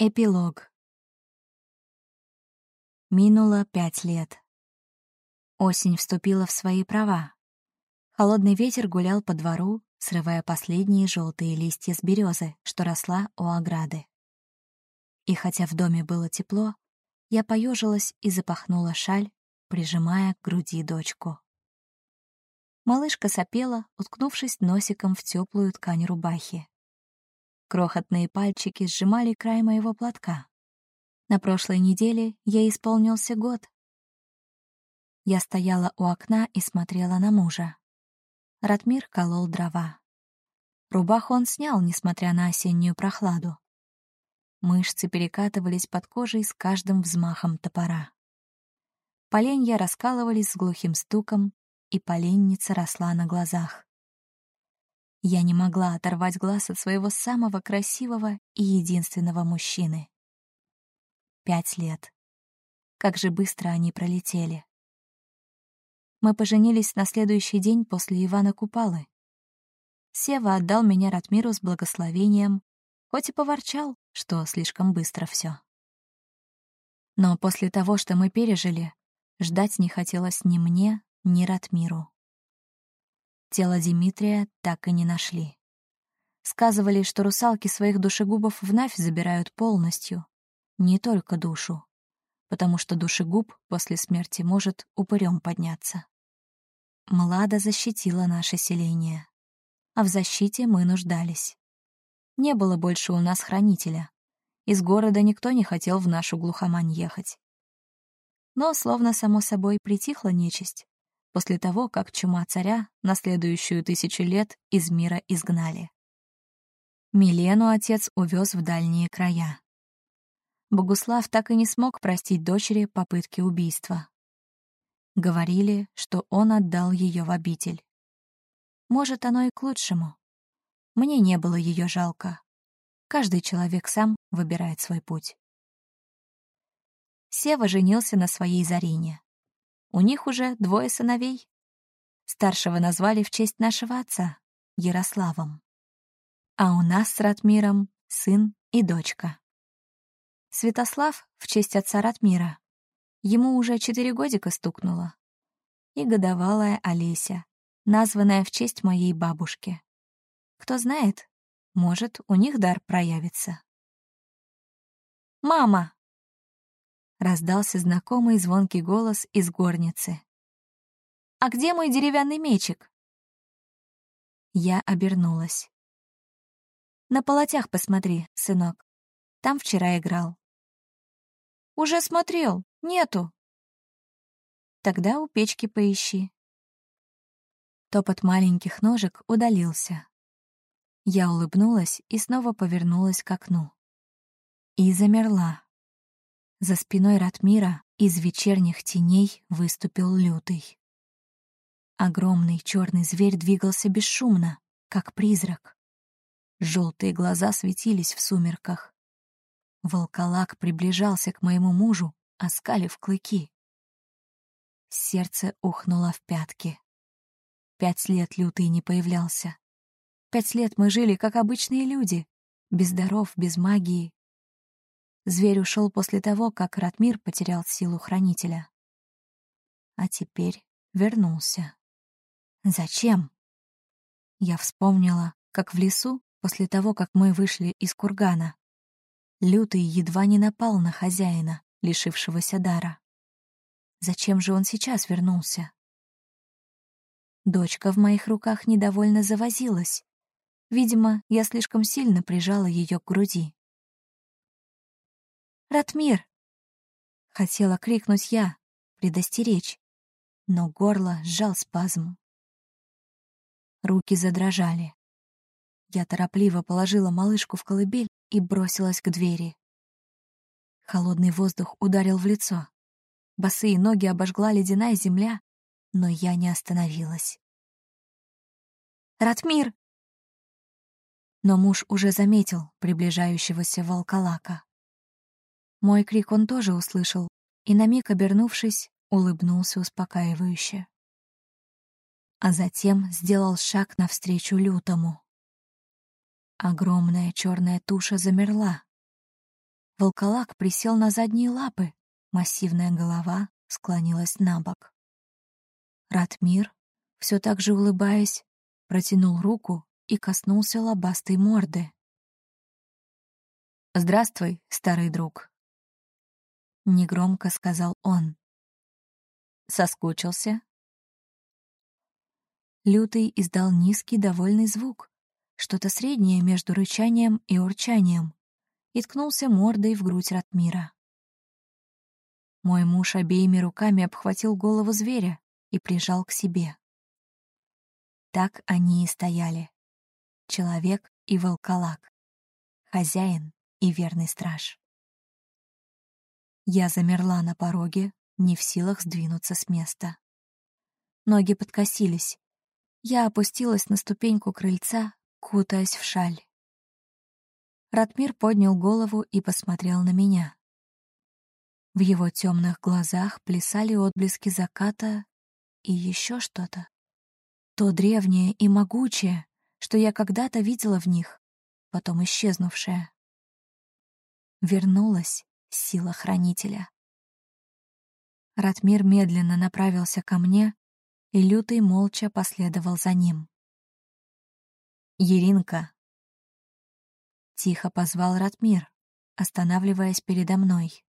Эпилог. Минуло пять лет. Осень вступила в свои права. Холодный ветер гулял по двору, срывая последние желтые листья с березы, что росла у ограды. И хотя в доме было тепло, я поежилась и запахнула шаль, прижимая к груди дочку. Малышка сопела, уткнувшись носиком в теплую ткань рубахи. Крохотные пальчики сжимали край моего платка. На прошлой неделе ей исполнился год. Я стояла у окна и смотрела на мужа. Ратмир колол дрова. Рубаху он снял, несмотря на осеннюю прохладу. Мышцы перекатывались под кожей с каждым взмахом топора. Поленья раскалывались с глухим стуком, и поленница росла на глазах. Я не могла оторвать глаз от своего самого красивого и единственного мужчины. Пять лет. Как же быстро они пролетели. Мы поженились на следующий день после Ивана Купалы. Сева отдал меня Ратмиру с благословением, хоть и поворчал, что слишком быстро все. Но после того, что мы пережили, ждать не хотелось ни мне, ни Ратмиру. Тело Дмитрия так и не нашли. Сказывали, что русалки своих душегубов вновь забирают полностью, не только душу, потому что душегуб после смерти может упырем подняться. Млада защитила наше селение, а в защите мы нуждались. Не было больше у нас хранителя. Из города никто не хотел в нашу глухомань ехать. Но, словно само собой, притихла нечисть, после того, как чума царя на следующую тысячу лет из мира изгнали. Милену отец увез в дальние края. Богуслав так и не смог простить дочери попытки убийства. Говорили, что он отдал ее в обитель. Может, оно и к лучшему. Мне не было ее жалко. Каждый человек сам выбирает свой путь. Сева женился на своей Зарине. У них уже двое сыновей. Старшего назвали в честь нашего отца, Ярославом. А у нас с Ратмиром сын и дочка. Святослав в честь отца Ратмира. Ему уже четыре годика стукнуло. И годовалая Олеся, названная в честь моей бабушки. Кто знает, может, у них дар проявится. «Мама!» Раздался знакомый звонкий голос из горницы. «А где мой деревянный мечик?» Я обернулась. «На полотях посмотри, сынок. Там вчера играл». «Уже смотрел. Нету». «Тогда у печки поищи». Топот маленьких ножек удалился. Я улыбнулась и снова повернулась к окну. И замерла. За спиной Ратмира из вечерних теней выступил лютый. Огромный черный зверь двигался бесшумно, как призрак. Желтые глаза светились в сумерках. Волколак приближался к моему мужу, оскалив клыки. Сердце ухнуло в пятки. Пять лет лютый не появлялся. Пять лет мы жили, как обычные люди, без даров, без магии, Зверь ушел после того, как Ратмир потерял силу хранителя. А теперь вернулся. Зачем? Я вспомнила, как в лесу, после того, как мы вышли из кургана, Лютый едва не напал на хозяина, лишившегося дара. Зачем же он сейчас вернулся? Дочка в моих руках недовольно завозилась. Видимо, я слишком сильно прижала ее к груди. Ратмир!» Хотела крикнуть я, предостеречь, но горло сжал спазм. Руки задрожали. Я торопливо положила малышку в колыбель и бросилась к двери. Холодный воздух ударил в лицо. Босые ноги обожгла ледяная земля, но я не остановилась. «Ратмир!» Но муж уже заметил приближающегося волколака. Мой крик он тоже услышал и, на миг обернувшись, улыбнулся успокаивающе. А затем сделал шаг навстречу лютому. Огромная черная туша замерла. волколак присел на задние лапы, массивная голова склонилась на бок. Ратмир, все так же улыбаясь, протянул руку и коснулся лобастой морды. «Здравствуй, старый друг», — негромко сказал он. «Соскучился?» Лютый издал низкий довольный звук, что-то среднее между рычанием и урчанием, и ткнулся мордой в грудь Ратмира. Мой муж обеими руками обхватил голову зверя и прижал к себе. Так они и стояли. Человек и волколак. Хозяин и верный страж. Я замерла на пороге, не в силах сдвинуться с места. Ноги подкосились. Я опустилась на ступеньку крыльца, кутаясь в шаль. Ратмир поднял голову и посмотрел на меня. В его темных глазах плясали отблески заката и еще что-то. То древнее и могучее, что я когда-то видела в них, потом исчезнувшее. Вернулась сила хранителя. Ратмир медленно направился ко мне, и Лютый молча последовал за ним. «Еринка!» Тихо позвал Ратмир, останавливаясь передо мной.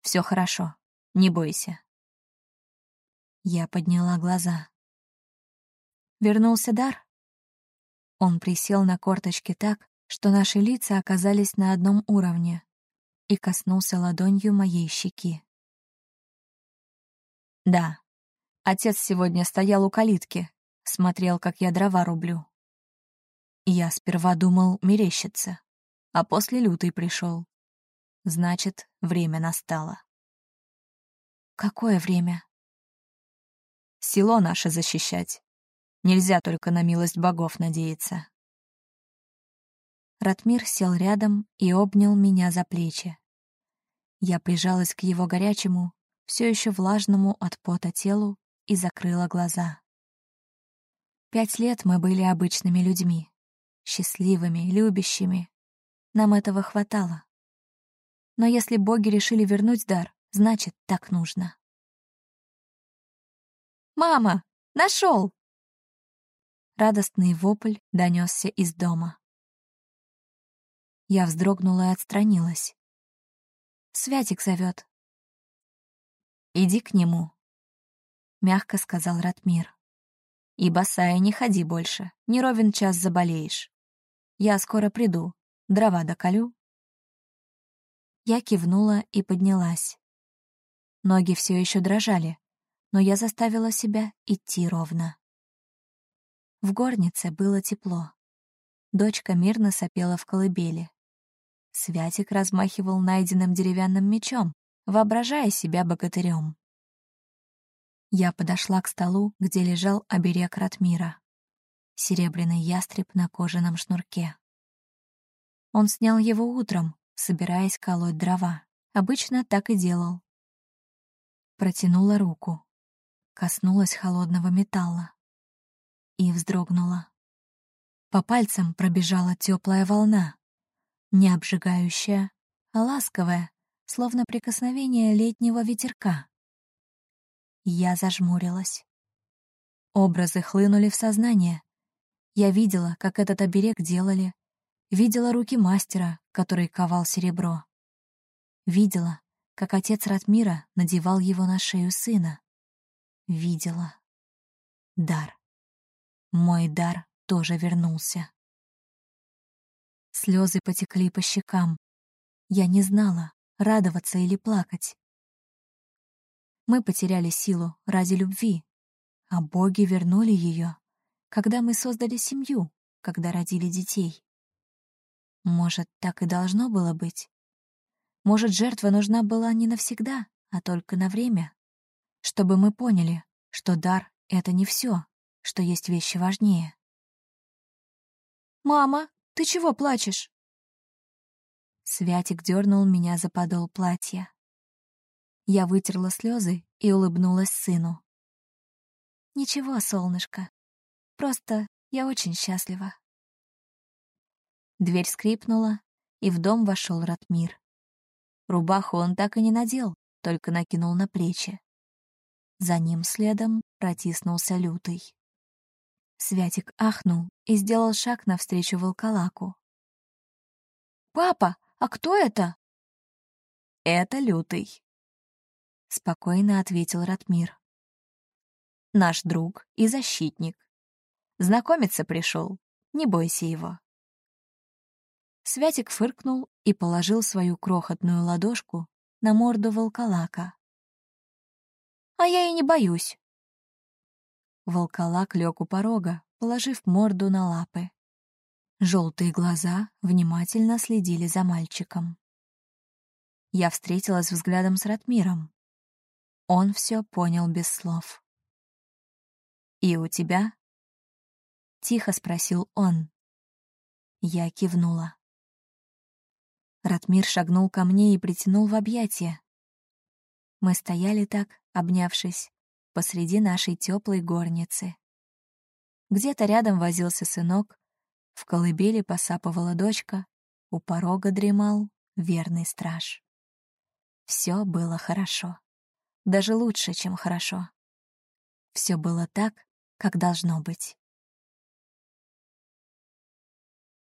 «Все хорошо, не бойся». Я подняла глаза. Вернулся дар? Он присел на корточки так, что наши лица оказались на одном уровне, и коснулся ладонью моей щеки. «Да, отец сегодня стоял у калитки, смотрел, как я дрова рублю. Я сперва думал мерещится, а после лютый пришел. Значит, время настало. Какое время? Село наше защищать. Нельзя только на милость богов надеяться. Ратмир сел рядом и обнял меня за плечи. Я прижалась к его горячему, все еще влажному от пота телу и закрыла глаза. Пять лет мы были обычными людьми, счастливыми, любящими. Нам этого хватало. Но если боги решили вернуть дар, значит, так нужно. «Мама! Нашел!» Радостный вопль донесся из дома. Я вздрогнула и отстранилась. «Святик зовет». «Иди к нему», — мягко сказал Ратмир. И босая не ходи больше, не ровен час заболеешь. Я скоро приду, дрова доколю. Я кивнула и поднялась. Ноги все еще дрожали, но я заставила себя идти ровно. В горнице было тепло. Дочка мирно сопела в колыбели. Святик размахивал найденным деревянным мечом, воображая себя богатырем. Я подошла к столу, где лежал оберег Ратмира. Серебряный ястреб на кожаном шнурке. Он снял его утром, собираясь колоть дрова. Обычно так и делал. Протянула руку. Коснулась холодного металла. И вздрогнула. По пальцам пробежала теплая волна. Не обжигающая, а ласковая, словно прикосновение летнего ветерка. Я зажмурилась. Образы хлынули в сознание. Я видела, как этот оберег делали, видела руки мастера, который ковал серебро. Видела, как отец Ратмира надевал его на шею сына. Видела. Дар. Мой дар тоже вернулся. Слезы потекли по щекам. Я не знала, радоваться или плакать. Мы потеряли силу ради любви, а боги вернули ее, когда мы создали семью, когда родили детей. Может, так и должно было быть? Может, жертва нужна была не навсегда, а только на время? Чтобы мы поняли, что дар — это не все, что есть вещи важнее. «Мама, ты чего плачешь?» Святик дернул меня за подол платья. Я вытерла слезы и улыбнулась сыну. «Ничего, солнышко. Просто я очень счастлива». Дверь скрипнула, и в дом вошел Ратмир. Рубаху он так и не надел, только накинул на плечи. За ним следом протиснулся лютый. Святик ахнул и сделал шаг навстречу волколаку. «Папа, а кто это?» «Это лютый», — спокойно ответил Ратмир. «Наш друг и защитник. Знакомиться пришел, не бойся его». Святик фыркнул и положил свою крохотную ладошку на морду волколака. «А я и не боюсь». Волколак лег у порога, положив морду на лапы. Желтые глаза внимательно следили за мальчиком. Я встретилась взглядом с Ратмиром. Он все понял без слов. «И у тебя?» — тихо спросил он. Я кивнула. Ратмир шагнул ко мне и притянул в объятия. Мы стояли так, обнявшись, посреди нашей теплой горницы. Где-то рядом возился сынок, в колыбели посапывала дочка, у порога дремал верный страж. Все было хорошо. Даже лучше, чем хорошо. Все было так, как должно быть.